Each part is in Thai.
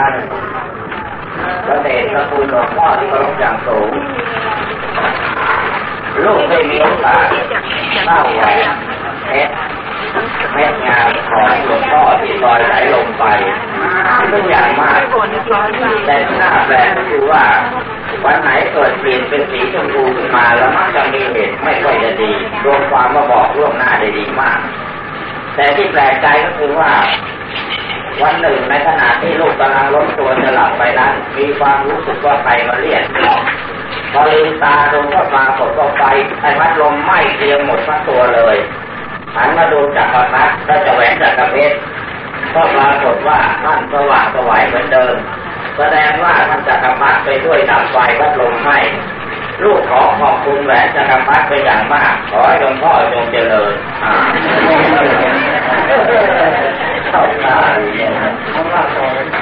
ารพระเดชพระคุณหลวงพ่อที่เคารพอย่างสูง ลูกได้มีโอกาสเล่าแหวนเพชรเม็ดงานของหลวงพ่อที่ลอยไหลลงไปซึ่งอย่างมาก แต่ที่น่าแปลกก็คือว่า วันไหนเกิดเปลี่ยนเป็นสีชมพูขึ้นมาแล้วมักจะมีเหตุไม่ค่อยจะดีรวมความมาบอกล่วงหน้าได้ดีมาก แต่ที่แปลกใจก็คือว่า วันหนึ่งในขณะที่ลูกกำลังล้มตัวจะหลับไปนั้น มีความรู้สึกว่าใครมาเรียกพอลืมตาดูก็ปรากฏว่าไฟไอ้พัดลมไหม้เกลียงหมดทั้งตัวเลยหันมาดูจักรพรรดิก็จะแหวนจักรเพชรก็ปรากฏว่าท่านสว่างสวายเหมือนเดิม แสดงว่าท่านจักรพรรดิไปด้วยดับไฟพัดลมไหม้ลูกขอขอบคุณแหวนจักรพรรดิเป็นอย่างมาก ขอให้หลวงพ่อจงเจริญอ่าเข้าตาเนี่ยเออ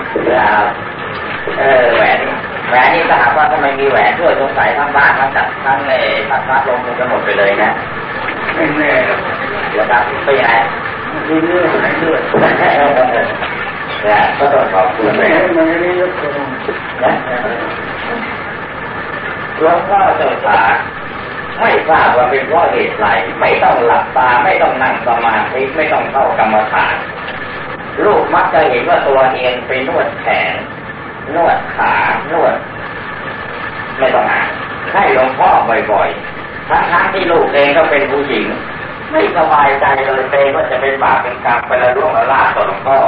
แหวนแหวนนี่ถ้าหากว่าถ้าไม่มีแหวนด้วยสงสัยทั้งบ้านทั้งจัดทั้งในทั้งพัดลมคงจะหมดไปเลยนะไม่แน่เดี๋ยวครับไปยังไงมีเรื่องอะไรด้วยเนี่ยก็ต้องขอบคุณไม่แม่ให้มันไม่ได้ยกตัวนะหลวงพ่อเจ้าขาไม่ทราบว่าเป็นเพราะเหตุไรไม่ต้องหลับตาไม่ต้องนั่งสมาธิไม่ต้องเข้ากรรมฐาน ลูกมักจะเห็นว่าตัวเองไปนวดแขน นวดขา นวด ไม่ต้องอ่านให้หลวงพ่อบ่อยๆ ทั้งๆที่ลูกเองก็เป็นผู้หญิง ไม่สบายใจเลยเตก็จะเป็นบาปเป็นกรรมไปละล่วงละลาต่อหลวงพ่อ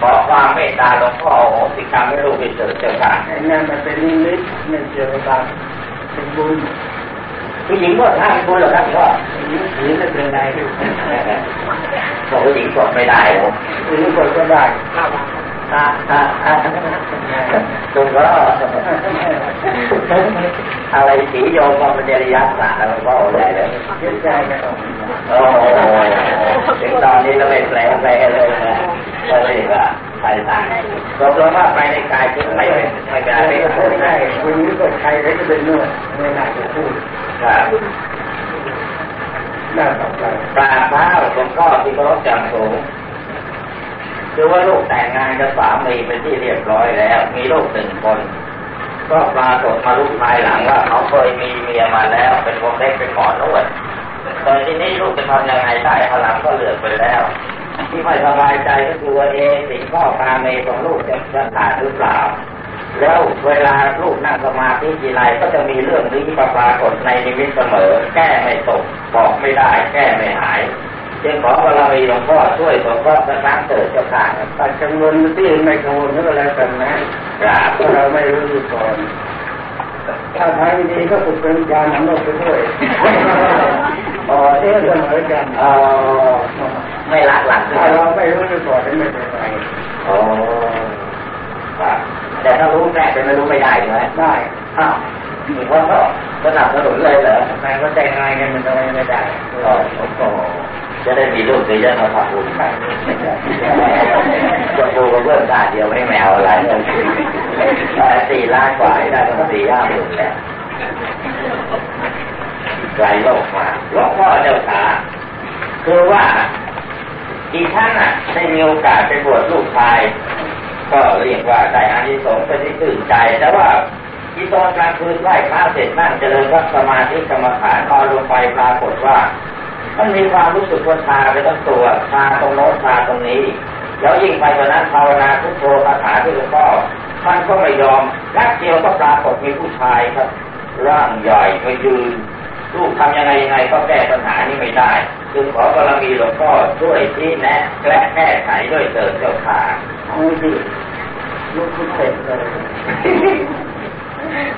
ขอความเมตตาหลวงพ่อโอ้โหสิกรรมให้ลูกไปเจอเจอกันไอ้นั่นมันเป็นนิมิตไม่เกี่ยวกับเป็นบุญ ผู้หญิงก็ท่าคุณเหรอครับพ่อหญิงผีไม่เป็นไรบอกผู้หญิงกดไม่ได้โอ้หญิงคนก็ได้อ่าอ่าอ่าลุงก็อะไรสีโยมก็เป็นจริยศาสตร์หลวงพ่อใหญ่เลยเสียใจกันออกโอ้โหถึงตอนนี้เราไม่แปลแปลเลยนะก็เลยว่า ไปตายตกลงว่าไปในกายคือไม่ไม่กลายเป็นไม่คนได้ได้วันนี้ก็ใครก็จะเป็นเนวดไม่น่าจะพูดครับน่าต่อไปกราเท้าหลวงพ่อที่เคารพจังสูงคือว่าลูกแต่งงานกับสามีเป็นที่เรียบร้อยแล้ว มีลูกหนึ่งคน ก็ปรากฏมาลูกภายหลังว่าเขาเคยมีเมียมาแล้ว เป็นคนเล็กเป็นหมอนวดตอนที่นี้ลูกจะทำยังไงได้พลังก็เหลือไปแล้ว ที่ไม่สบายใจก็คือว่าเอะสิ่งข้อคาเมของลูกจะจะขาดหรือเปล่า แล้วเวลาลูกนั่งสมาธิทีไรก็จะมีเรื่องนี้ที่ปรากฏในนิมิตเสมอ แก้ไม่ตกบอกไม่ได้ แก้ไม่หายจึงขอบารมีหลวงพ่อช่วยสงเคราะห์สักครั้งเถิดเจ้าค่ะตัดกังวลที่ไม่กังวลก็แล้วกันนะกราบเพราะเราไม่รู้ก่อนถ้าทางดีก็ฝึกเป็นการนำโลกไปด้วย อ๋อเอ๊ะเสมอกันเออไม่รักหลังถ้าเราไม่รู้ก่อนไม่เป็นไรโอ้ครับแต่ถ้ารู้แน่จะไม่รู้ไม่ได้ใช่ไหมได้อ้าวอีกว่าก็สนับสนุนเลยเหรอแต่ก็แต่งงานกันมันทำไมไม่ได้โอ้โหจะได้มีลูกดีจะมาทำบุญจะปูกับเพื่อนตาเดียวไม่แมวอะไรสี่ล้านกว่าได้ตั้งสี่ห้าหมื่นแล้ว ไกลโลกมาหลวงพ่อเจ้าขาคือว่าอีกท่านอะได้มีโอกาสไปบวชลูกชาย ก็เรียกว่าได้อานิสงส์เป็นที่ตื่นใจ แต่ว่าที่ตอนกลางคืนไหว้พระเสร็จนั่งเจริญพระสมาธิกรรมฐานนอนลงไปปรากฏว่า มันมีความรู้สึกว่าชาไปทั้งตัวชาตรงโน้นชาตรงนี้ แล้วยิ่งไปกว่านั้นภาวนาพุทโธคาถาที่หลวงพ่อท่านก็ไม่ยอมนักเดียวก็ปรากฏมีผู้ชายครับ ร่างใหญ่มายืน ลูกทำยังไงยังไงก็แก้ปัญหานี้ไม่ได้จึงขอบารมีหลวงพ่อช่วยที่แนะและแก้ไขด้วยเถิดเจ้าค่ะเอาดิลูกคุณเสร็จเลย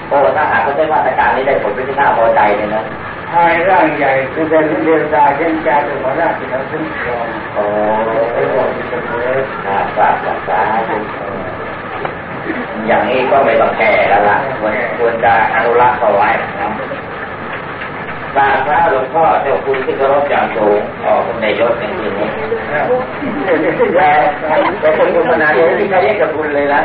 โอ้ถ้าหากเขาใช้มาตรการนี้ได้ผลเป็นที่น่าพอใจเลยนะชายร่างใหญ่คือเป็นเดวดาเช่นจาตุวราชที่เราคุ้มครองโอ้ไอ้บอกที่จะเกิดครับครับครับครับอย่างนี้ก็ไม่ต้องแก้แล้วล่ะควรควรจะอนุรักษ์เอาไว้นะ ครับกราบพระหลวงพ่อเจ้าคุณที่เคารพอย่างสูงออกในยศในที่นี้แต่แต่คนคุณนาเนี่ยที่เขาเรียกกับคุณเลยนะ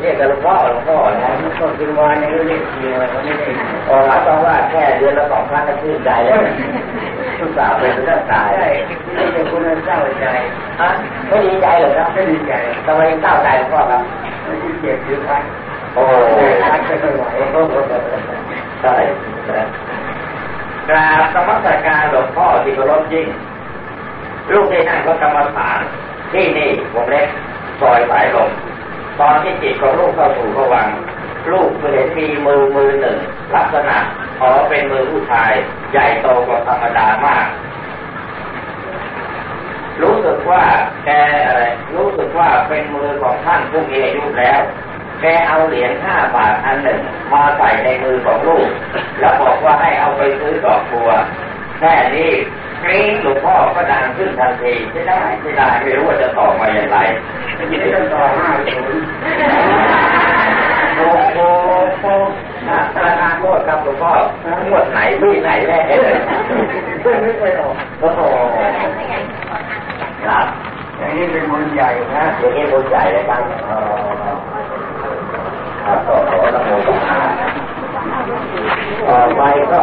เรียกกับหลวงพ่อหลวงพ่อนะก็คือวานในเรียกทีอะไรเขาไม่ได้อ๋อรับรองว่าแค่เดือนละสองครั้งก็ชื่นใจแล้วทุกสาวเป็นเรื่องตายไม่ใช่คุณเศร้าใจฮะไม่ดีใจเหรอครับไม่ดีใจทำไมเศร้าใจหลวงพ่อครับเจ็บอยู่ครับโอ้พักไม่ไหวใช่ กราบสมัสการหลวงพ่อที่เคารพยิ่งลูกได้นั่งก็กรรมฐานที่นี่วงเล็กซอยสายลมตอนที่จิตของลูกเข้าสู่ผวัง ลูกเห็นมีมือมือหนึ่ง ลักษณะขอเป็นมือผู้ชาย ใหญ่โตกว่าธรรมดามาก รู้สึกว่าแกอะไรรู้สึกว่าเป็นมือของท่านผู้มีอายุแล้ว แกเอาเหรียญห้าบาทอันหนึ่งมาใส่ในมือของลูก แล้วบอกว่าให้เอาไปซื้อดอกบัวแค่นี้กรี๊งหลวงพ่อก็ดังขึ้นทันทีไม่ได้ไม่ได้ไม่รู้ว่าจะต่อมาอย่างไรยินดีจะต่อห้าศูนย์โอ้โหโอ้ธาคารโทษครับหลวงพ่องวดไหนพี่ไหนแน่เลยไม่เคยออกโอ้โหครับอย่างนี้เป็นบุญใหญ่นะอย่างนี้บุญใหญ่เลยครับ ต่อไปก็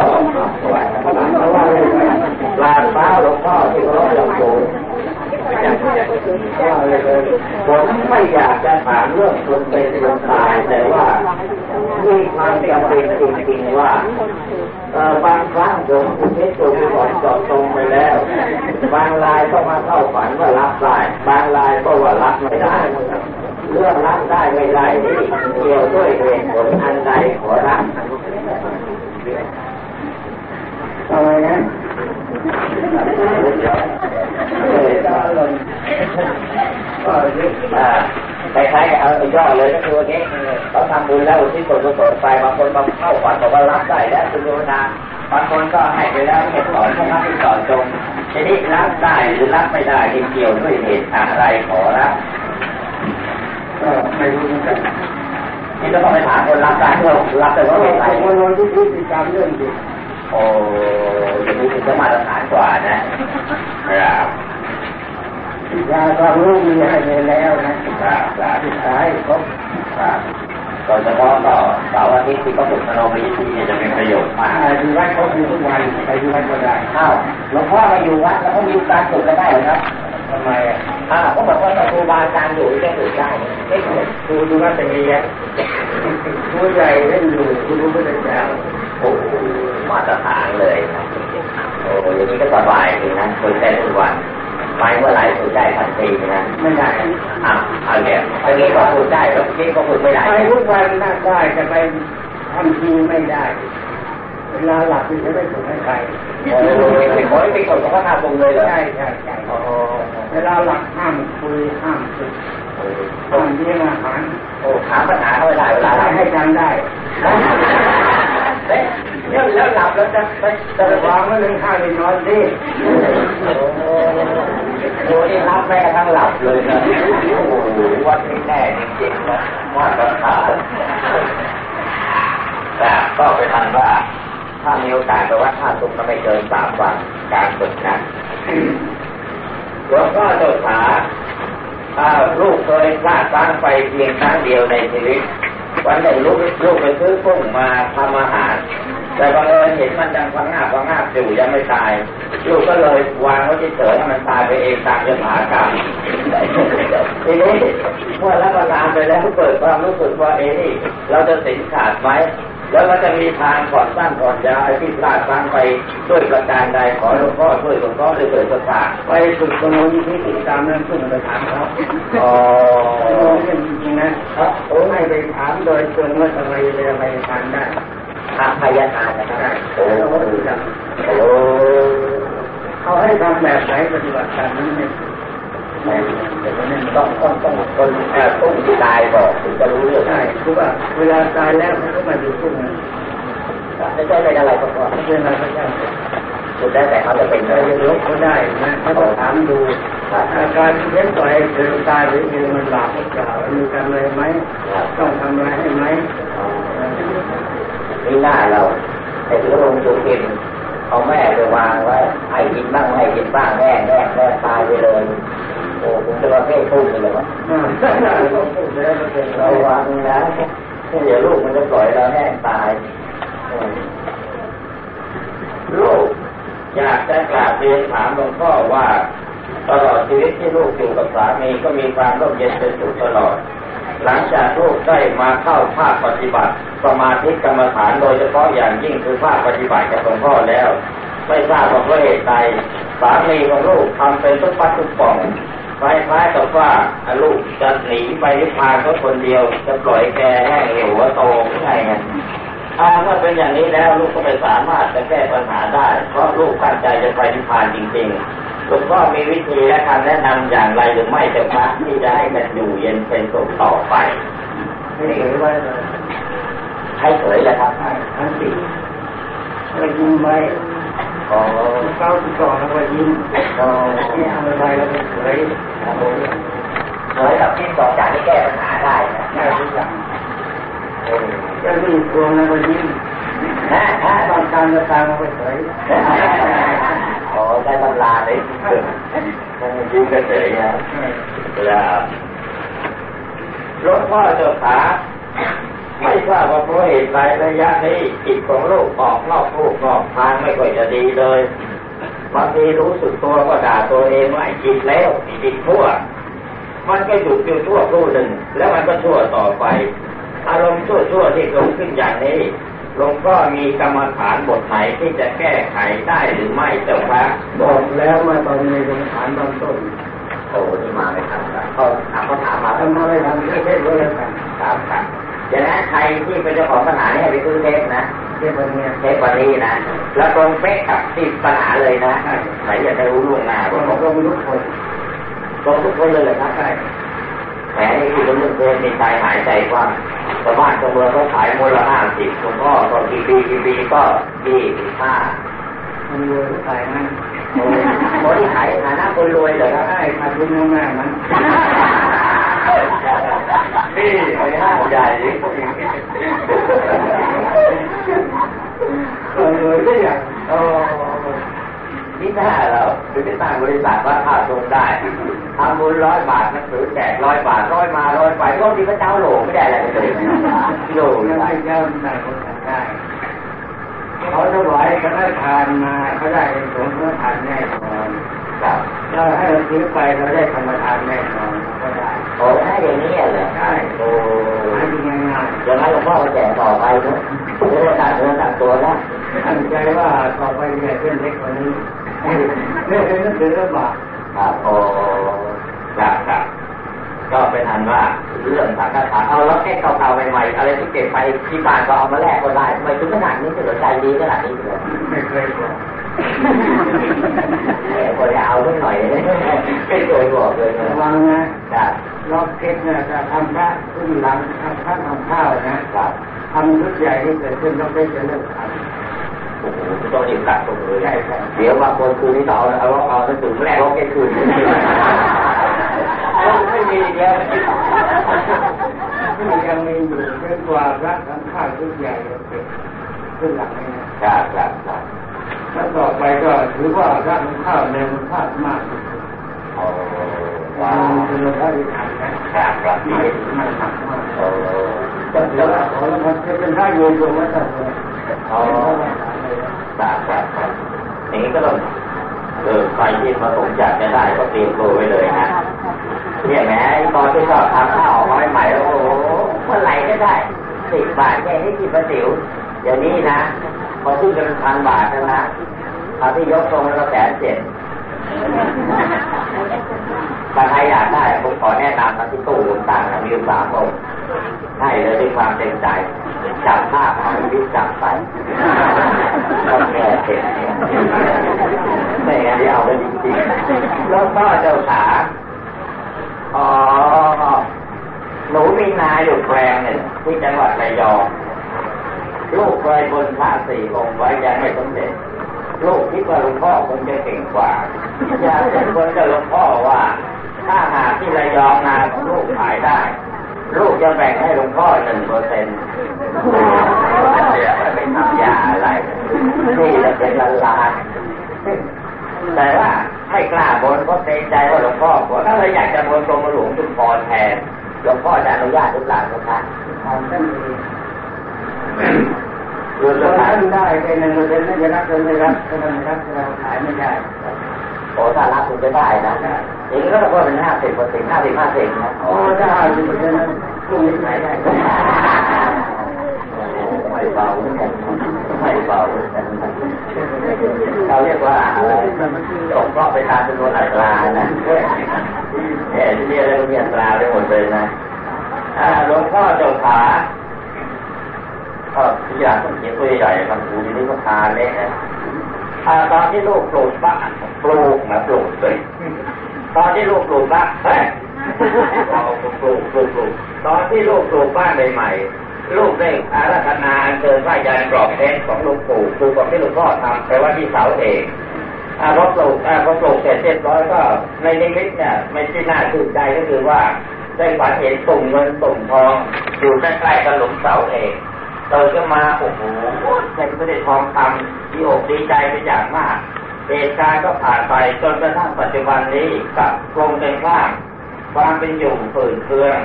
ลาฟ้าหลวงพ่อที่เคารพอย่างสูงผมไม่อยากจะถามเรื่องคนเป็นคนตายแต่ว่ามีความจำเป็นจริงๆว่าบางครั้งผมคิดตัวก่อนจอดตรงไปแล้ว บางรายก็มาเข้าฝันว่ารับได้บางรายก็ว่ารับไม่ได้ เรื่องรับได้ไม่ได้นี่เกี่ยวด้วยเหตุผลอันใดขอรับทำไมนะก็ยึดคล้ายๆเอาย่อเลยก็คือวันนี้เขาทำบุญแล้วที่ส่วนกุศลไปบางคนมางเข้าฝันบอกว่ารับได้แล้วคุณโยนาบางคนก็ให้ไปแล้วเหตุผลแค่รับที่ต่อจงทีนี้รับได้หรือรับไม่ได้ที่เกี่ยวด้วยเหตุอะไรขอรับ ไม่รู้เหมือนกันนี่ก็ต้องไปถามคนรับได้เพื่อรับแต่ว่าเหตุไรคนคนที่พฤติกรรมเรื่องจิตโอ้อย่างนี้ถึงจะมาตรฐานกว่านะครับยาความรู้มีให้เลยแล้วนะครับครับศึกษาให้ครบครับโดยเฉพาะก็เสาร์อาทิตย์ที่เขาฝึกมโนมยิทธิจะเป็นประโยชน์มากอ่าอยู่วัดเขาอยู่ทุกวันไปอยู่วัดก็ได้อ้าวหลวงพ่อมาอยู่วัดแล้วเขามีการฝึกกันได้เหรอครับทำไมอะ อ้าวก็บอกว่าครูบาอาจารย์อยู่จะฝึกได้ไม่ถูกครูดูวัดเป็นเรียนครูใหญ่เล่นอยู่ครูรู้ไม่ได้แจ้งโอ้โหมาตรฐานเลยครับโอ้อย่างนี้ก็สบายจริงนะฝึกได้ทุกวันไปเมื่อไหร่ฝึกได้ทันทีนะไม่ได้อ้าวเอาเนี่ยอันนี้ก็ฝึกได้แล้วนี่ก็ฝึกไม่ได้ไปทุกวันน่าได้แต่ไปทำทีไม่ได้เวลาหลับนี่จะไม่ส่งให้ใครโอ้ยไม่ขอให้เป็นคนของพระธาตุทรงเลยเหรอใช่ใช่ใช่โอ้เวลาหลับห้ามคุยห้ามคุยห้ามเลี้ยงอาหารโอ้ถามปัญหาเขาไม่ได้เวลาอะไรให้จำได้เอ๊ะแล้วหลับแล้วจะไปแต่วางไว้เลยข้าวเลยนอนดิโอ้โหนี่รับแม้กระทั่งหลับเลยนะโอ้โหวัดนี้แน่จริงๆนะมาตรฐานแต่ก็เป็นอันว่าถ้ามีโอกาสไปวัดท่าตุกก็ไม่เกินสามวันการฝึกนะ หลวงพ่อเจ้าขาอ่าลูกเคยพลาดตั้งไปเพียงครั้งเดียวในชีวิต วันหนึ่งลูกลูกไปซื้อกุ้งมาทำอาหาร แต่บังเอิญเห็นมันยังพังงาบพังงาบอยู่ยังไม่ตาย ลูกก็เลยวางไว้เฉยๆให้มันตายไปเองตามยถากรรมทีนี้เมื่อรับประทานไปแล้วเกิดความรู้สึกว่าเอ๊ะนี่เราจะสินขาดไหม แล้วเราจะมีทางก่อนสั้นก่อนยาวไอ้ที่พลาดพลั้งไปด้วยประการใดขอหลวงพ่อช่วยหลวงพ่อด้วยเถิดสักตาไปฝึกสมุนที่ติดตามนั้นขึ้นมาไปถามเขาอ๋อเรื่องจริงๆนะโอ้ให้ไปถามโดยตรงว่าทำไมเรือไปทานได้ทางพยาทานนะครับโอ้เขาก็ดูจังโอ้เขาให้ทำแบบไหนปฏิบัติการนี้เนี่ย ต้องต้องต้องคนเอ่ต้องตายบอกถึงจะรู้เรื่องใช่คือว่าเวลาตายแล้วเขาก็มาดูพวกนั้นไม่ใช่เป็นอะไรก็พอเวลาพระเจ้าสุดแล้วแต่เขาจะเป็นได้ยกเขาได้นะเขาต้องถามดูอาการที่เล่นปล่อยเดินตายหรือเดินมันหลับหรือเปล่ามีการอะไรไหมต้องทำอะไรให้ไหมนี่หน้าเราไอ้ที่ลงจุกินเอาแม่ไปวางไว้ให้กินบ้างไม่กินบ้างแม่แม่แม่ตายไปเลย จะมาเพ่ทุ่มเลยวะเราวางนะเดี๋ยวลูกมันจะปล่อยเราแน่ตายลูกอยากจะกราบเรียนถามหลวงพ่อว่าตลอดชีวิตที่ลูกอยู่กับสามีก็มีความร่มเย็นเป็นสุขตลอด หลังจากลูกได้มาเข้าภาคปฏิบัติสมาธิกรรมฐานโดยเฉพาะอย่างยิ่งคือภาคปฏิบัติกับหลวงพ่อแล้ว ไม่ทราบว่าเพราะเหตุใดสามีของลูกทำเป็นทุกปัดทุกป่อง คล้ายๆกับว่าลูกจะหนีไปนิพพานก็คนเดียว จะปล่อยแกแห้งเหี่ยวหัวโตไม่ใช่ไงถ้าเมื่อเป็นอย่างนี้แล้วลูกก็ไม่สามารถจะแก้ปัญหาได้ เพราะลูกตั้งใจจะไปนิพพานจริงๆหลวงพ่อมีวิธีและคำแนะนำอย่างไรหรือไม่จะพระที่จะให้กันอยู่เย็นเป็นสุขต่อไปไม่เฉยไว้เลยให้เฉยเลยครับทันทีเรายิ้มไว้ อ๋อเก้าสิบสองเรายิ้มอ๋อนี่เอาอะไรเราเฉยเฉยกับที่บอกจากที่แก้ปัญหาได้นะได้ทุกอย่างเออจะรีบทวงเราก็ยิ้มนะนะตอนการจะตามก็เฉยอ๋อได้ตำราเลยยิ้มกันเฉยนะแล้วหลวงพ่อเจ้าขา ไม่ทราบว่าเพราะเหตุใดระยะนี้จิตของลูกออกนอกลูกนอกทางไม่ค่อยจะดีเลยบางทีรู้สึกตัวก็ด่าตัวเองว่าไอ้จิตแล้วจิตชั่วมันก็หยุดอยู่ชั่วครู่หนึ่ง แล้วมันก็ชั่วต่อไป อารมณ์ชั่วชั่วๆที่เกิดขึ้นอย่างนี้หลวงพ่อมีกรรมฐานบทไหนที่จะแก้ไขได้หรือไม่เจ้าพระบอกแล้วมาตอนในสงฐานตอนต้นโอ้นี่มาไม่ทันแล้วเขาถามเขาถามมาทำอะไรทำไม่เทศด้วยกันครับครับเดี๋ยวนะใครที่เป็นเจ้าของปัญหาเนี่ยไปซื้อเทปนะเทศวันนี้เทปวันนี้นะ แล้วตรงเป๊ะกับที่ปัญหาเลยนะไหนอยากจะรู้ล่วงหน้าก็ว่าต้องรู้คนตรงทุกคนเลยเหรอครับใช่แหมนี่คือเรื่องเกินมีใจหายใจกว่างชาวบ้านชาวเมืองเขาขายมูลละห้าสิบหลวงพ่อก็กี่ปีกี่ปีก็ยี่สิบห้ามันรวยก็ตายนั่นโอ้โหที่ขายฐานะคนรวยเหรอครับใช่ขาดทุนแม่มัน นี่ไอ้ห้าใหญ่เออรวยก็อย่างโอ้นี่ถ้าเราคือไปตั้งบริษัทว่าค่าตรงได้ทำบุญร้อยบาทหนังสือแจกร้อยบาทร้อยมาร้อยไปก็ที่พระเจ้าโหลไม่ได้อะไรเลยโหลยังได้ไม่เจ้าได้คนได้เขาถวายคณะทานมาเขาได้สงฆ์คณะทานแน่นอนครับถ้าให้เราซื้อไปเราได้ธรรมทานแน่นอน โอ้ถ้าอย่างนี้เหรอใช่โอ้หาดูง่ายอย่างนั้นหลวงพ่อก็แจกต่อไปเนอะจะได้ตัดเนื้อตัดตัวนะๆตั้งใจว่าต่อไปเนี่ยเส้นเล็กกว่านี้เรื่องนี้ถือว่าบาปครับโอ้ครับครับก็เป็นอันว่าเรื่องสังฆทานเอาแล้วแค่เก่าๆใหม่ๆอะไรที่เก็บไปที่บ้านก็เอามาแลกก็ได้ทำไมถึงขนาดนี้ถึงใจดีขนาดนี้เลยไม่เคยบอกเออพอจะเอาสักหน่อยไม่เคยบอกเลยนะระวังนะครับ ล็อกเก็ตเนี่ยจะทำพระขึ้นหลังทำพระทำข้าวนะครับทำชุดใหญ่ที่เกิดขึ้นล็อกเก็ตจะเลิกทำโอ้โหต้องรีบกลับตรงเลยใช่ครับเดี๋ยวบางคนคืนนี้ต่อเอาเอาเอาหนังสือแรกล็อกแค่คืนไม่มีแล้วที่ยังมีอยู่เกินกว่าพระทำข้าวชุดใหญ่เกิดขึ้นหลังนี้นะครับครับครับแล้วต่อไปก็ถือว่าพระทำข้าวในมันพลาดมากโอ้ ว่าว้าวคือพระที่ทำนะครับครับไม่ไม่หนักมาโอ้แต่เดี๋ยวขอแล้วมันจะเป็นพระโยมโยมวัดสัตว์เลยโอ้ครับครับครับอย่างนี้ก็ต้องเออใครที่มาสงอยากจะได้ก็เตรียมตัวไว้เลยนะเนี่ยแหมตอนที่ชอบทำข้าวน้อยใหม่แล้วโอ้โหเมื่อไหร่ก็ได้สิบบาทแค่นี้กี่ประสิวเดี๋ยวนี้นะ พอขึ้นเป็นพันบาทแล้วนะเอาที่ยกทรงแล้วก็แสนเจ็ด ถ้าใครอยากได้ผมขอแนะนำนะที่ตู้ต่างมีสามองค์ให้เลยด้วยความเต็มใจจับภาพเอาวิจับไปก็แก่เห็นไม่งั้นเอาไปจริงๆแล้วก็เจ้าขาอ๋อหนูมีนาอยู่แปลงหนึ่งที่จังหวัดระยองลูกเคยบนพระสี่องค์ไว้ยังไม่สำเร็จลูกคิดว่าหลวงพ่อคงจะเก่งกว่าอยากจะคนกับหลวงพ่อว่า ถ้าหากที่ระยองนาลูกขายได้ ลูกจะแบ่งให้หลวงพ่อหนึ่งเปอร์เซ็นต์เดี๋ยวไม่ทำยาอะไรนี่จะเป็นล้านล้านแต่ว่าไม่กล้าบนเพราะเกรงใจว่าหลวงพ่อผมก็เลยอยากจะบนกรมหลวงจุฬาแทนหลวงพ่อจะอนุญาตหรือเปล่าครับท่านดีดูตท่านได้เป็นเงินไม่จะรับเงินไม่รับก็ไม่รับเราขายไม่ได้ โอ้ถ้ารับคุณจะได้นะอย่างนี้ก็ต้องเป็นห้าสิบเปอร์เซ็นต์ห้าสิบห้าสิบนะโอ้ถ้าห้าสิบเปอร์เซ็นต์นั้นพรุ่งนี้ขายได้ไม่เบาไม่เบาเราเรียกว่าอะไรจบก็ไปทานเป็นคนอัตรานะเออที่นี่เรื่องมีอัตราไปหมดเลยนะหลวงพ่อเจ้าขาก็ที่อยากเขียนตัวใหญ่ๆมันหูนี่ก็ทานเล็กนะ ตอนที่ลูกปลูกบ้านปลูกนะปลูกเลยตอนที่ลูกปลูกบ้านเฮ้ยเราปลูกปลูกปลูกตอนที่ลูกปลูกบ้านใหม่ๆลูกได้อาราธนาเกินว่ายันกรอบเพชรของลูกปู่คือของที่ลูกพ่อทำแต่ว่าที่เสาเองอาพอปลูกอาพอปลูกเสร็จเรียบร้อยก็ในนิมิตเนี่ยไม่ใช่น่าตื่นใจก็คือว่าได้ฝันเห็นตุ่มเงินตุ่มทองอยู่ใกล้ๆกับหลุมเสาเอง ตื่นขึ้นมาโอ้โหใช่ก็ได้ทองคำดีอกดีใจเป็นอย่างมากเหตุการณ์ก็ผ่านไปจนกระทั่งปัจจุบันนี้กับกลงเป็นข้างความเป็นอยู่ฝืนเคือง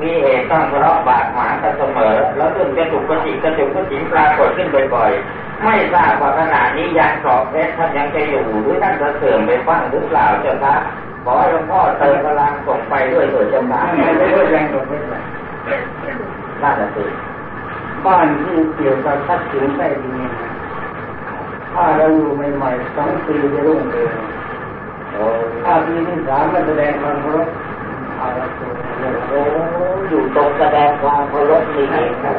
มีเหตุต้องทะเลาะบาดหมางกันเสมอ แล้วถึงจะถูกกระจิกกระจุกกระจิงปรากฏขึ้นบ่อยๆ ไม่ทราบว่าขณะนี้ยังสอบเพชรท่านยังจะอยู่หรือท่านจะเสื่อมไปบ้างหรือเปล่าเจ้าคะขอห้หลวงพ่อเติมพลังส่งไปด้วยเถิดเจ้าค่ะไม่ด้ยแรงส่งไปน่าจะตื่น บ้านที่เกี่ยวกับทัศน์สินใต้ดินเนี่ยถ้าเราอยู่ใหม่ๆสองปีจะรุ่งเรืองถ้าปีที่สามมันแสดงความเคารพอะไรตัวโอ้อยู่ตรงแสดงความเคารพนี่เองครับ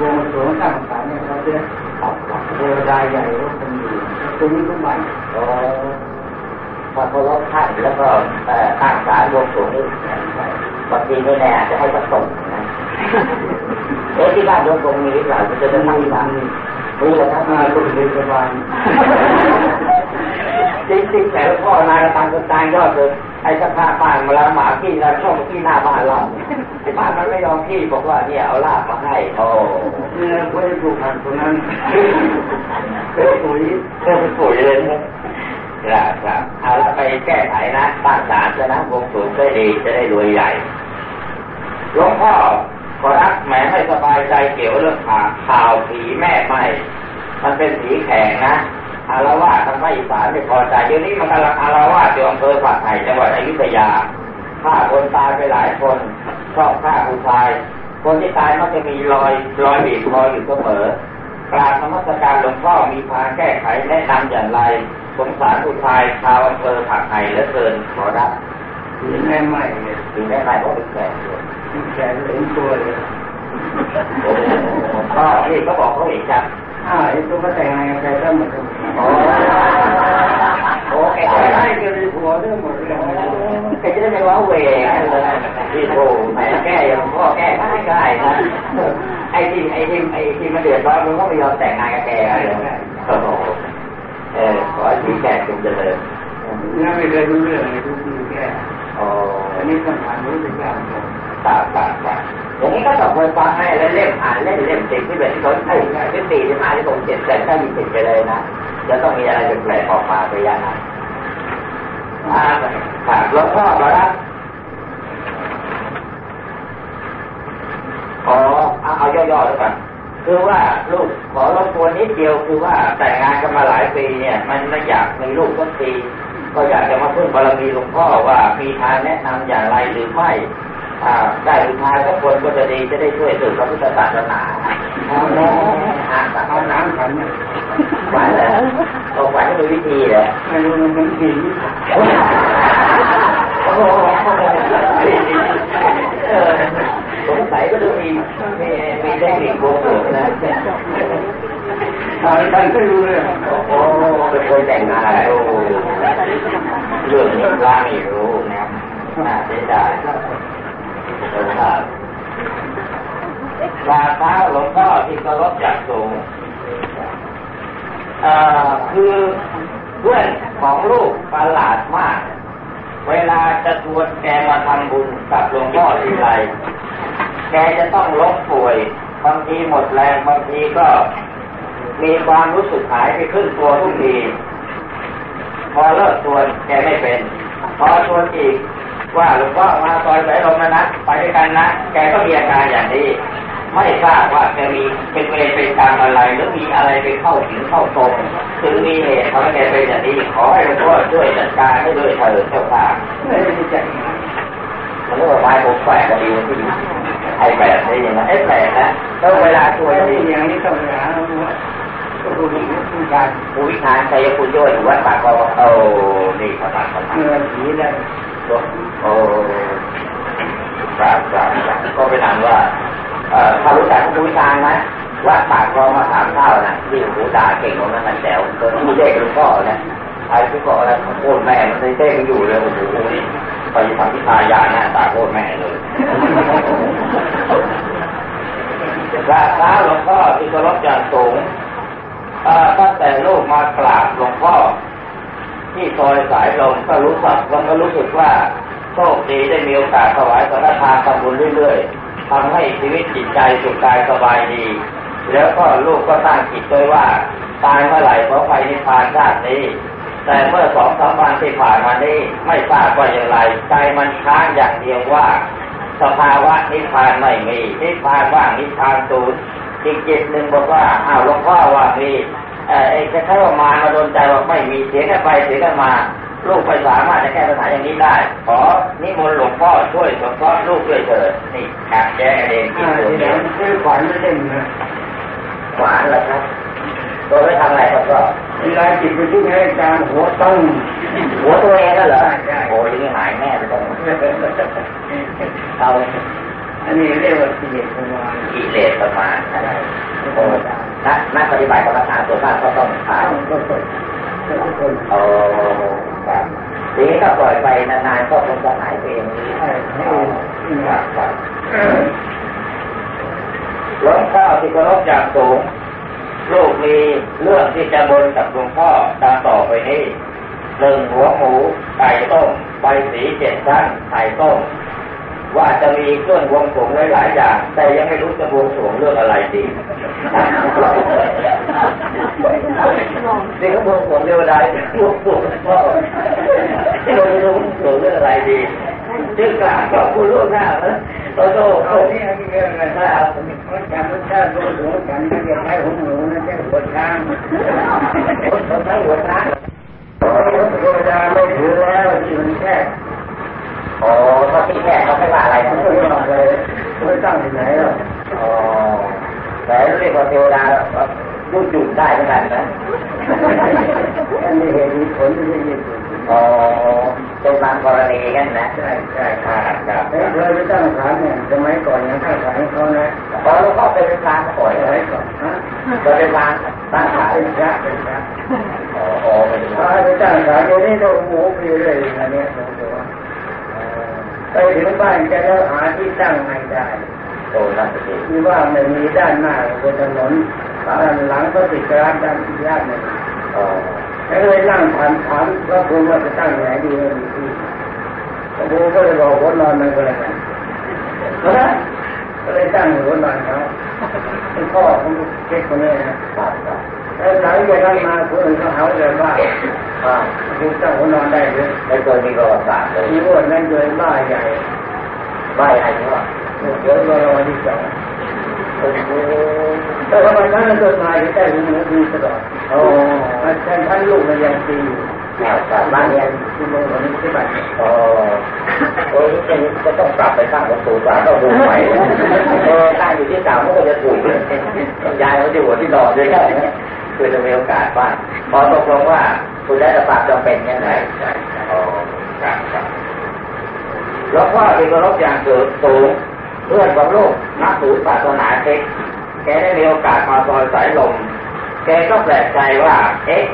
วงสวงข้างศาลเนี่ยเขาจะเทวดาใหญ่ก็คนอยู่ตรงนี้ทุกวันพอเคารพท่านแล้วก็ข้างศาลวงสวงนี่บางทีไม่แน่จะให้ประสงนะ เอ๊ะที่บ้านโยมคงมีหรือเปล่าจะจะทำที่บ้านมีเลยครับมาลูกเรียนสบายจริงๆแต่พ่อนายตามตายยอดเลยไอ้สภาพบ้านมาแล้วหมาขี้แล้วชอบขี้หน้าบ้านเราไอ้บ้านมันไม่ยอมขี้บอกว่าเนี่ยเอาลาบมาให้โอ้เนี่ยไม่ปลูกผักตรงนั้นเป็นปุ๋ยเป็นปุ๋ยเลยนะครับครับเอาละไปแก้ไขนะบ้านสารจะนะวงสูงได้ดีจะได้รวยใหญ่หลวงพ่อ ขอรับแม้ไม่สบายใจเกี่ยวเรื่องข่าวข่าวผีแม่ไม่ มันเป็นผีแข็งนะอารวาสทำให้อีสานไม่พอใจเดี๋ยวนี้มันกำลังอารวาสอยู่อำเภอฝากไห่จังหวัดอยุธยาฆ่าคนตายไปหลายคนชอบฆ่าผู้ชาย คนที่ตายมักจะมีรอยรอยบีบคอยอยู่เสมอกราบธรรมสการหลวงพ่อมีพาแก้ไขแนะนำอย่างไร สงสารผู้ชายชาวอำเภอผักไห่และเกินขอรับ ถึงแม่ใหม่เลยถึงแม่ใหม่ก็เป็นแก่แก่เห็นตัวเลยก็ที่เขาบอกเขาเห็นครับอ่าไอ้ตัวก็แต่งงานกันได้หมดเลยโอ้แกได้เกี่ยวกับหัวเรื่องหมดเลยแกจะได้ไม่ว้าเวที่โอ้แม่แก้ยังพ่อแก้ไม่ได้นะไอ้ที่ไอ้ที่ไอ้ที่มันเดือดร้อนมันก็ไม่ยอมแต่งงานกับแกอะไรโอ้โหเออขอให้ผีแก่จงเจริญนี่ไม่เคยรู้เรื่องอะไรทุกที อ๋ออันนี้ปัญหารู้สึกยากตาตาตาอย่างนี้ก็ต้องคอยฟังให้แล้วเล่มอ่านเล่มเล่มติดที่เป็นที่เขาใช่ที่สี่ที่ห้าที่ผมเจ็ดแต่ถ้ามีติดไปเลยนะจะต้องมีอะไรแปลกออกมาไปยังไงอ่าครับหลวงพ่อมารับอ๋อเอาย่อๆแล้วกันคือว่าลูกขอรบกวนนิดเดียวคือว่าแต่งงานกันมาหลายปีเนี่ย มันไม่อยากมีลูกสักที ก็อยากจะมาพึ่งบารมีหลวงพ่อว่ามีทางแนะนำอย่างไรหรือไม่ได้อุทานสักคนก็จะดีจะได้ช่วยสืบพระพุทธศาสนาเอาน้ำเอาน้ำขันหวานเลยตรงหวานมีวิธีเลยไม่รู้มันเป็นผีโอ้โหสงสัยก็ต้องมีมีมีเทคนิคโกงนะ ทางการก็รู้เลยโอ้เป็นคนแต่งงานโอ้เรื่องนี้ล่าไม่รู้นะน่าเสียดายกราบเท้าหลวงพ่อที่เคารพจากสูงคือเพื่อนของลูกประหลาดมาก เวลาจะชวนแกมาทำบุญกับหลวงพ่อทีไร แกจะต้องล้มป่วย บางทีหมดแรง บางทีก็ มีความรู้สึกหายไปขึ้นตัวทุกที พอเลิกชวนแกไม่เป็น พอชวนอีกว่าหลวงพ่อมาซอยสายลมนะนะไปด้วยกันนะ แกก็มีอาการอย่างนี้ ไม่ทราบว่าแกมีเป็นเวรเป็นกรรมอะไร หรือมีอะไรไปเข้าถึงเข้าตรงถึงมีเหตุทำให้แกเป็นอย่างนี้ ขอให้หลวงพ่อช่วยจัดการให้ด้วยเถิดเจ้าค่ะม่ได้จัดมันก็ไม้ผมแปลกดีที่ไอ้แบบนี้อย่างนั้นไอ้แปลกนะแล้วเวลาช่วนี่อย่างนี้ต้องหา ผู้หญิงผู้ชายผู้วิชาชัยคุณโยอยู่วัดปากก็โอ้นี่ขนาดขนาดเงินผีได้โอ้กราบกราบก็เป็นอันว่าเอ่อถ้ารู้จักผู้วิชานะวัดปากคลองมาถามเท่านะที่หูด่าเก่งของนั้นแจ๋วตัวที่เด็กหลวงพ่อนะไอ้ที่ก่อแล้วโคตรแม่มันเต้กันอยู่เลยโอ้โหนี่ไปทำพิธายาหน้าตาโคตรแม่เลยพระพระหลวงพ่อที่เคารพอย่างสูง ตั้งแต่ลูกมากราบหลวงพ่อที่ซอยสายลมก็รู้สึกว่าก็รู้สึกว่าโชคดีได้มีโอกาสถวายสังฆทานทำบุญเรื่อยๆทำให้ชีวิตจิตใจสุขกายสบายดี แล้วก็ลูกก็ตั้งจิตไว้ว่าตายเมื่อไหร่ขอไปนิพพานชาตินี้ แต่เมื่อสองสามวันที่ผ่านมานี้ไม่ทราบว่าอย่างไร ใจมันค้างอย่างเดียวว่าสภาวะนิพพานไม่มีนิพพานว่างนิพพานศูนย์ อีกจิตหนึ่งบอกว่าอ้าวหลวงพ่อว่ามีเออไอ้จะเข้ามามาโดนใจว่าไม่มีเสียงกันไปเสียงกันมาลูกไปสามารถจะแก้ปัญหาอย่างนี้ได้ ขอนิมนต์หลวงพ่อช่วยสงเคราะห์ลูกด้วยเถิดนี่การแก้เองที่อ่าตัวที่เดีแล้ยคือขวัญไม่ได้นะหวานเหรอครับตัวไม่ทำอะไรครับก็เวลาจิตไปที่ไหนการหัวต้องหัวตัวเองก็เหรอโอ้ยยังหายแน่เลยต้องเอา อันนี้เรียกว่าสิริประมาณกิเลสประมาณนะโอ้นักนักปฏิบัติกรรมฐานส่วนมากก็ต้องผ่านโอ้ครับทีนี้ก็ปล่อยไปนานๆก็คงจะหายไปเองห้ครับครับหลวงพ่อที่เคารพอย่างสูงลูกมีเรื่องที่จะบนกับหลวงพ่อตามต่อไปนี้หนึ่งหัวหมูไก่ต้มใบสีเจ็ดชั้นไข่ต้ม ว่าจะมีเครื่องบวงสรวงหลายๆอย่าง แต่ยังไม่รู้จะบวงสรวงเรื่องอะไรดีนี่เขาบวงสรวงเรื่องอะไรบวงสรวงพ่อที่เราไม่รู้บวงสรวงเรื่องอะไรดีจึงกล่าวขอบคุณล่วงหน้านะโตโต้เอาเนี่ยที่เรื่องอะไรถ้าเอาคนจำรสชาติรู้หัวกันถ้าจะใช้หัวหมูนะใช้หัวช้าง คนทั้งหัวช้าง เทวดาไม่ถือแล้วที่มันแค่ อ๋อถ้าที่แค่เขาไม่ว่าอะไรนะ ไม่ต้องเลย ไม่ตั้งที่ไหนหรอกอ๋อแต่เรียกว่าเทวดายุ่งยุ่งได้เหมือนกันนะอันนี้เหตุมีผลที่ไม่มีผลอ๋อเป็นบางกรณีกันนะใช่ใช่อ่าครับแต่เคยไปตั้งศาลเนี่ยสมัยก่อนยังตั้งศาลให้เขานะพอหลวงพ่อเป็นพระก่อนสเลมัยยก่อนฮะก็เป็นพระตั้งขายเป็นพระเป็นพระอ๋ออ๋อเป็นพพระระไปตั้งศาลเดี๋ยวนี้เราโม้ไปเลยอันเนี้ยผมบอกว่าไปถึงบ้านแกแล้วหาที่ตั้งไม่ได้ โตนั่นสิที่ว่าไม่มีด้านหน้าบนถนนด้านหลังก็ติดกระดานด้านอีกด้านหนึ่งอ๋อแล้วเลยนั่งถามถามว่าคุณว่าจะตั้งไหนดีไม่มีที่พระครูก็เลยบอกว่านอนมันก็เลยกันก็เลยตั้งหัวนอนเขาเป็นพ่อของเด็กคนนี้นะครับครับแล้วหลังจากนั้นมาคนอื่นเขาหาเลยว่าอ่าคุณตั้งหัวนอนได้เลยไม่เคยมีประวัติศาสตร์เลยมีอ้วนนั่นเลยบ้าใหญ่ไม่อะไรนี่วะ เดี๋ยวรอวันที่สองโอ้โหแต่ทำไมท่านเกิดมาจะได้หัวดีตลอดโอ้มันแทนท่านลูกมันยังตีอยู่แนวสารบ้าบ้านนเรีเนี่ยยนคุณมงคลนิบัติอ๋อโอ้ยจะจะต้องกลับไปสร้างประตูสารต้องดูใหม่เออตั้งอยู่ที่เก่ามันก็จะถูกย้ายเขาจะหัวที่หล่อด้วยใช่ไหมคือจะมีโอกาสบ้างพอตกลงว่าคุณได้จะปรับจำเป็นยังไงอ๋อครับครับหลวงพ่อที่เคารพอย่างสูงสูง เพื่อนของลูกนักสูตรศาสนาเทคแกได้มีโอกาสมาซอยสายลม แกก็แปลกใจว่า เอ๊ะ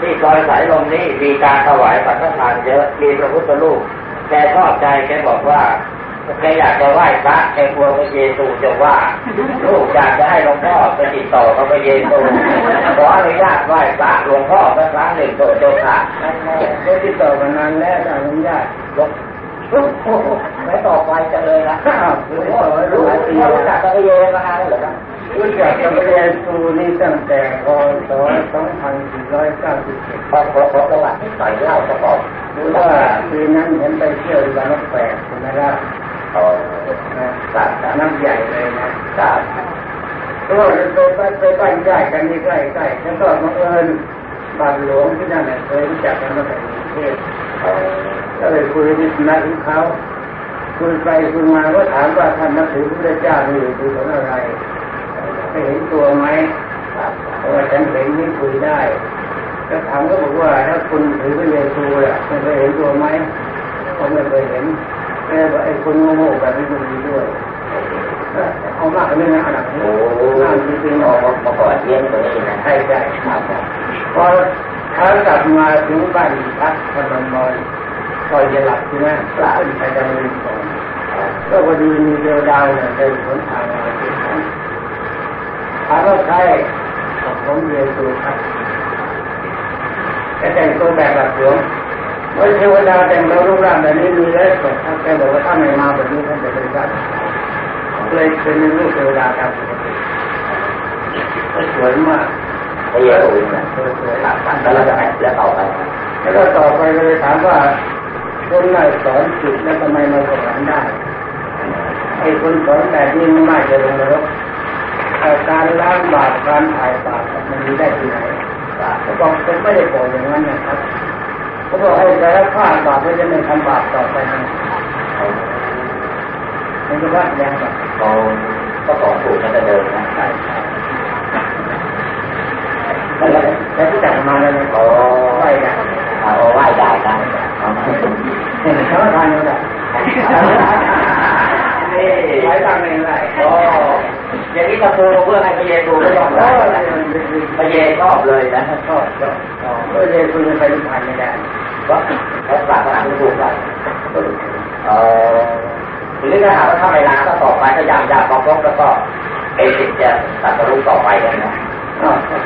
ที่ซอยสายลมนี้มีการถวายสังฆทานเยอะมีพระพุทธรูปแกชอบใจแกบอกว่าแกอยากจะไหว้พระแกกลัวพระเยซูจะว่า ลูกอยากจะให้หลวงพ่อไปติดต่อกับพระเยซูขออนุญาตไหว้พระหลวงพ่อสักครั้งหนึ่งโตเจ้าค่ะได้ติดต่อกันนานแล้วอนุญาตลวง ไม่ต่อไปจะเลยละอ้าวหลวงพ่อรู้หลายปีปีรู้จักกับเยมาหาเหรอครับรู้จักกับเยซูนี่ตั้งแต่พศ2497พอพอพอประวัติหน่อยเล่าประกอบรู้ว่าปีนั้นเห็นไปเที่ยววันนกแปดใช่ไหมล่ะอ๋อครับน้ำใหญ่เลยนะครับก็ไปไปไปบ้านใกล้กันนี่ใกล้ใกล้แล้วก็มาเอิญ บานหลวงที่นั่นเคยรู้จักกันมาแต่กรุงเทพก็เลยคุยที่นักเขาคุยไปคุยมาก็ถามว่าท่านนับถือพระเจ้าหรือถือของอะไรไม่เห็นตัวไหมเพราะว่าฉันเห็นนี่คุยได้ก็ถามก็บอกว่าถ้าคุณถือพระเยซูอะคุณเคยเห็นตัวไหมผมไม่เคยเห็นแต่ไอ้คนโง่ๆแบบนี้มันมีด้วยเอามากเลยนะอันนั้นโอ้น่าจริงๆออกมาก่อนเยี่ยมตัวนี้นะใช่ใช่ครับ พอเขากลับมาถึงบ้านพักพนมนอนคอยจะหลับใช่ไหมพระอินทร์จะมีสอนก็พอดีมีเดียวดาวเนี่ยเดินหนทางมาที่นั่นถามว่าใครผมเยซูครับแกแต่งตัวแบบแบบหลวงเมื่อเทวดาแต่งเรารูปร่างแบบนี้มีแล้วก็ท่านแกบอกว่าถ้าไม่มาแบบนี้ท่านจะเป็นสัตว์เลยเป็นลูกเทวดาตามปกติสวยมาก ไม่เยอะเลยนะแล้วเราจะแล้วต่อไปแล้วก็ต่อไปเลยถามว่าคนไหนสอนจิตแล้วทำไมมาสอนได้ไอ้คนสอนแบบนี้ไม่น่าจะลงนรกการล้างบาปการถ่ายบาปมันมีได้ที่ไหนเขาบอกผมไม่ได้บอกอย่างนั้นนะครับเขาบอกให้แต่ละข้าบาปแล้วจะไม่ทำบาปต่อไปนะมันจะว่าแรงแบบเขาก็ของถูกมันจะเดินนะใช่ใช่ แล้วที่จัดมาแล้วเนี่ยโอ้ไหว้ได้โอ้ไหว้ได้ได้เห็นเขาทานอยู่แหละนี่ไหว้ตามเองเลยโอ้อย่างนี้ตะปูเพื่อให้พระเยซูไม่ยอมได้พระเยซูชอบเลยนะชอบชอบพระเยซูจะไปนิพพานไม่ได้เพราะเขาปรารถนาไม่ถูกกันเออทีนี้ถ้าหากว่าถ้าไม่ล้างก็ต่อไปถ้ายามยาของพวกแล้วก็เอสิจะตัดรู้ต่อไปได้นะ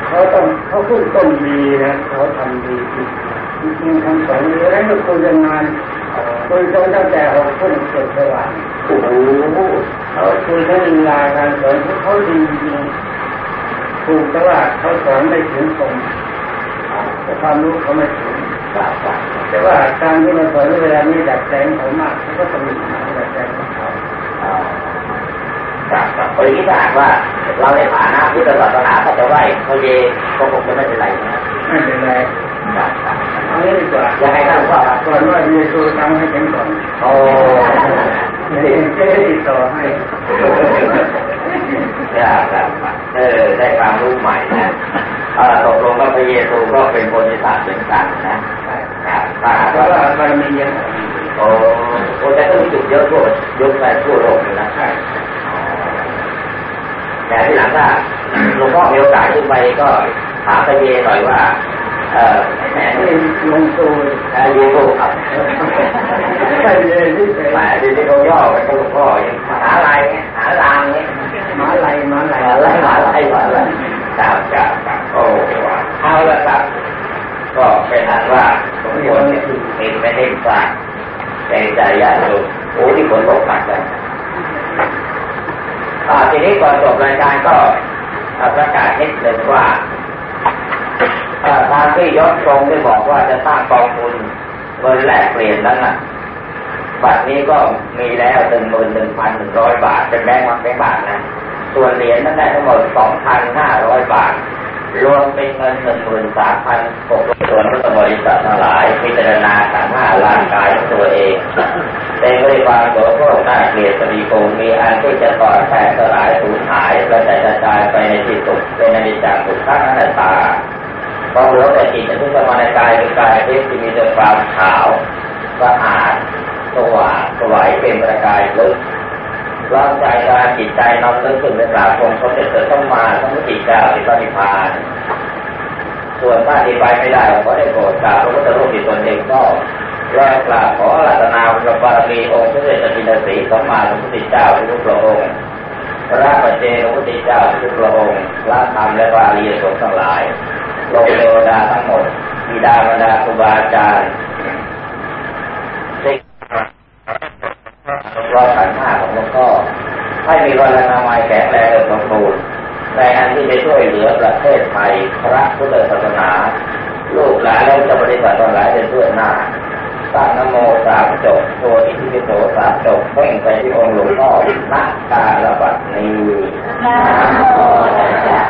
เขาต้องเขาขึ้นต้นดีนะเขาทำดีจริงจริงทำสอนดีแล้วก็คุยกันงานคุยกันตั้งแต่หกทุ่มเจ็ดสว่างโอ้โหเขาคุยทั้งเวลาการสอนเขาดีจริงถูกแต่ว่าเขาสอนไม่ถึงผมแต่ความรู้เขาไม่ถึงแต่ว่าการที่มาสอนเวลานี้ดัดแปลงเขามากเขาก็ต้องมีดัดแปลงของเขา ครับครับคนที่ถ้าหากว่าเราในฐานะพุทธศาสนาถ้าจะไหว้เขาเยก็คงจะไม่เป็นไรนะไม่เป็นไรครับเอางี้ดีกว่ายังไงครับว่าก่อนว่าเยซูทำให้เป็นก่อนโอ้จะได้ติดต่อให้ครับเออได้ความรู้ใหม่นะตกลงว่าพระเยซูก็เป็นคนที่ศาสตร์เป็นกันนะครับถ้าหากว่าบารมีเยอะโอ้โอ้แต่ต้องมีจุดเยอะทั่วยกไปทั่วโลกเลยนะใช่ แต่ที่หลังถ้าหลวงพ่อมีโอกาสขึ้นไปก็ถามพระเยหน่อยว่าเออแหมลงตูยูทูบครับไม่เยที่แหมที่ที่เขาย่อไปหลวงพ่อมหาลัยหาลางเนี่ยมหาลัยมหาลัยมหาลัยมหาลัยมหาลัยครับครับครับโอ้เอาละครับ ก็เป็นอันว่าผมควรเห็นไม่ได้ฝากใจใจญาติโยมโอ้ที่ฝนตกหนักเลย ทีนี้ก่อนจบรายการก็ประกาศนิดหนึ่งว่าทางที่ยศทรงได้บอกว่าจะสร้างกองทุนเงินแลกเปลี่ยนนั้นนะบัตรนี้ก็มีแล้วหนึ่งหมื่นหนึ่งพันหนึ่งร้อยบาทเป็นแบงค์วันแบงค์บาทนะ ส่วนเหรียญนั้นได้ทั้งหมดสองพันห้าร้อยบาท รวมเป็นเงินหนึ่งหมื่นสามพันหกส่วนพุทธบริษัททั้งหลายพิจารณาขันห้าร่างกายตัวเองเป็นบริวารโสโครกนาเกียรติดีโกมีอันที่จะต่อแทนสลายสูญหายกระจายกระจายไปในที่สุดเป็นอนิจจังสุขขังนัตตาพอเหลือแต่จิตที่สมาในกายเป็นกายที่มีแต่ความขาวสะอาดสว่างสวยเป็นประกายลึก ร่างใจกายจิตใจน้อมนึกถึงในกราบองค์สมเด็จพระสัมมาสัมพุทธเจ้าที่พระนิพพานส่วนถ้าที่ไปไม่ได้ก็ได้โปรดกราบพระพุทธรูปที่ตนเองก็และกราบขออาราธนาพระบารมีองค์พระเดชจินสีสัมมาสัมพุทธเจ้าทุกพระองค์พระปเจพระพุทธเจ้าทุกพระองค์พระธรรมและพระอริยสงฆ์ทั้งหลายโลกเทวดาทั้งหมดบิดามารดาครูบาอาจารย์สิ่ง รอขันห้าของหลวงพ่อให้มีวันนามัยแข็งแรงสมบูรณ์ในอันที่จะช่วยเหลือประเทศไทยพระพุทธศาสนาลูกหลานและจะบริษัททั้งหลายเป็นเพื่อนหน้าตั้งนโมสามจบตัวอิทธิปิโสสามจบเพ่งไปที่องค์หลวงพ่อนักการระบัดนี้นโมตัสสะ